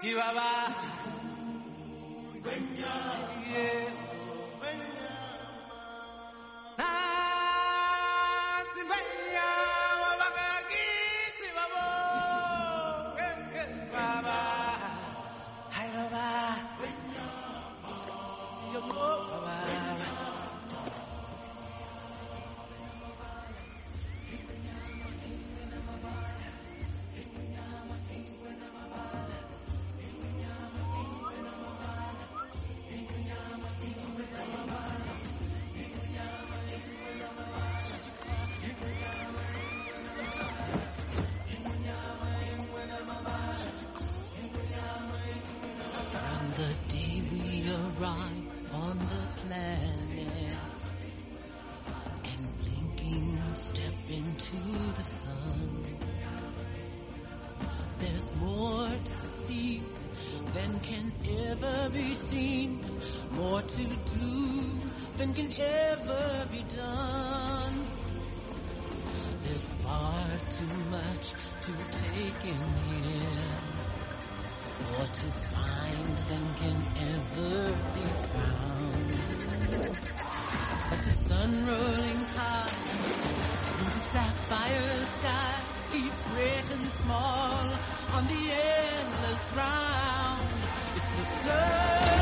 Eh, Baba. The day we arrive on the planet and blinking step into the sun, there's more to see than can ever be seen, more to do than can ever be done. There's far too much to take in here. More to than can ever be found. But the sun rolling high through the sapphire sky keeps written small on the endless round. It's the circle